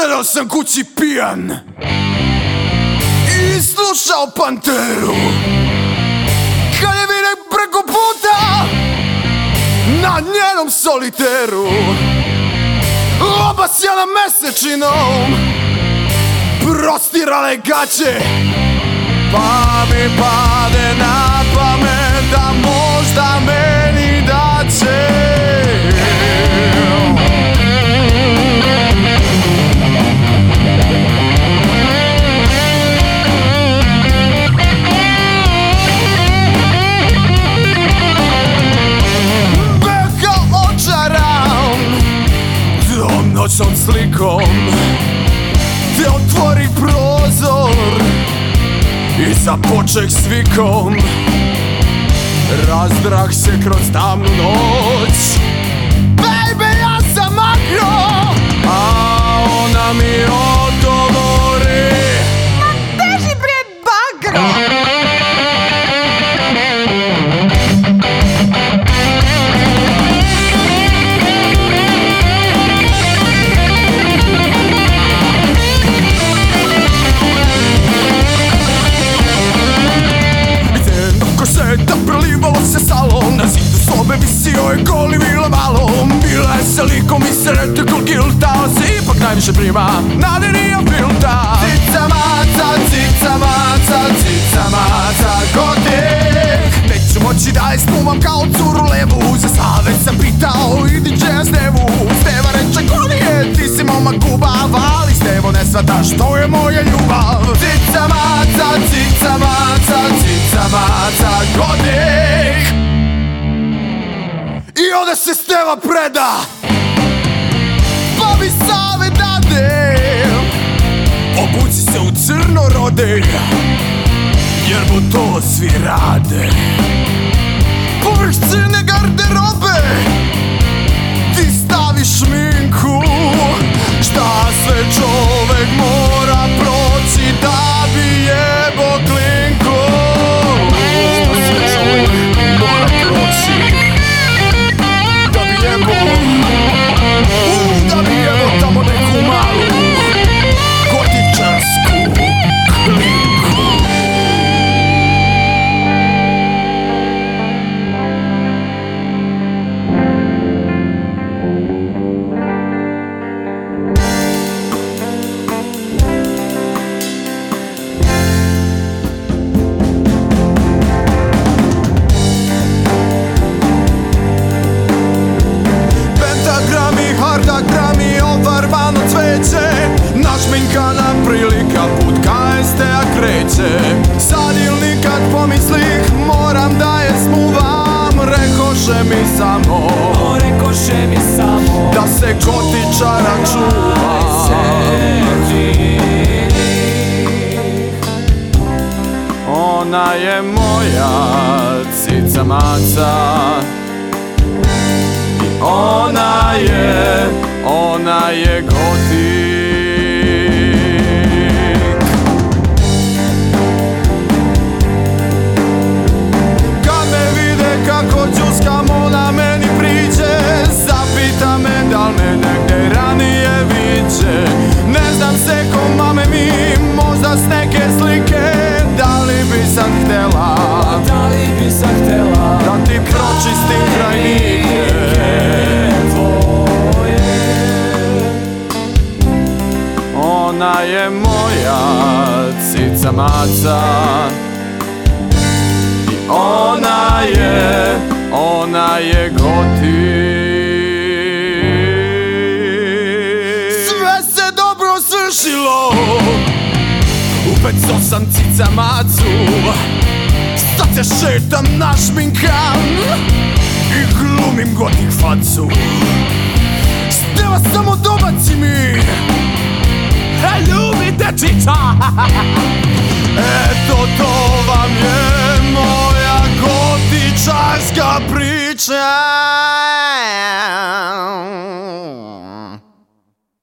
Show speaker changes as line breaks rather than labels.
Sedao sam kući pijan. I slušao Panteru. Kad je vidim preko puta Na njenom soliteru. Obasjana mesečinom. Prostirale gaće. Pa mi pade na pamet Da možda meni daće Noćnom slikom. Te otvori prozor I započek s vikom. Razdrah se kroz tamnu noć. Baby, ja sam makro kol gilta Ali se ipak najviše prima. Na linija filta Cica maca, cica maca, cica maca Gotik Neću moći da je spuvam kao curu levu. Za sad već sam pitao i DJ Stevu? Steva reče ko nije, ti si momak gubav Ali Stevo ne svata što je moja ljubav. Cica maca, cica maca, cica maca Godik I onda se Steva preda Obuci se u crno rode Jer mu to svi rade. Povrh crne garderobe Ti staviš šminku Pentagrami, hardagrami, ofarbano cveće Našminkana prilika put KST-a kreće. Sad ili nikad pomislih moram da je smuvam. Rekoše mi samo.
Rekoše mi samo.
Da se gotičara čuva. Ona je moja cica maca je gotik. Kad me vide kako džuskam ona meni priđe. Zapita me da li me negdje ranije viđe. Ne znam se ko mame mi, možda s neke slike. Da li bi sad htjela?
Da li bi sad htjela?
Da ti pročistim Ona je moja cica maca. I ona je, ona je gotik Sve se dobro svršilo. Upeco sam cica macu. Sad se šetam našminkan I glumim gotik facu. Steva samo dobaci mi ljubite čiča! Eto to vam je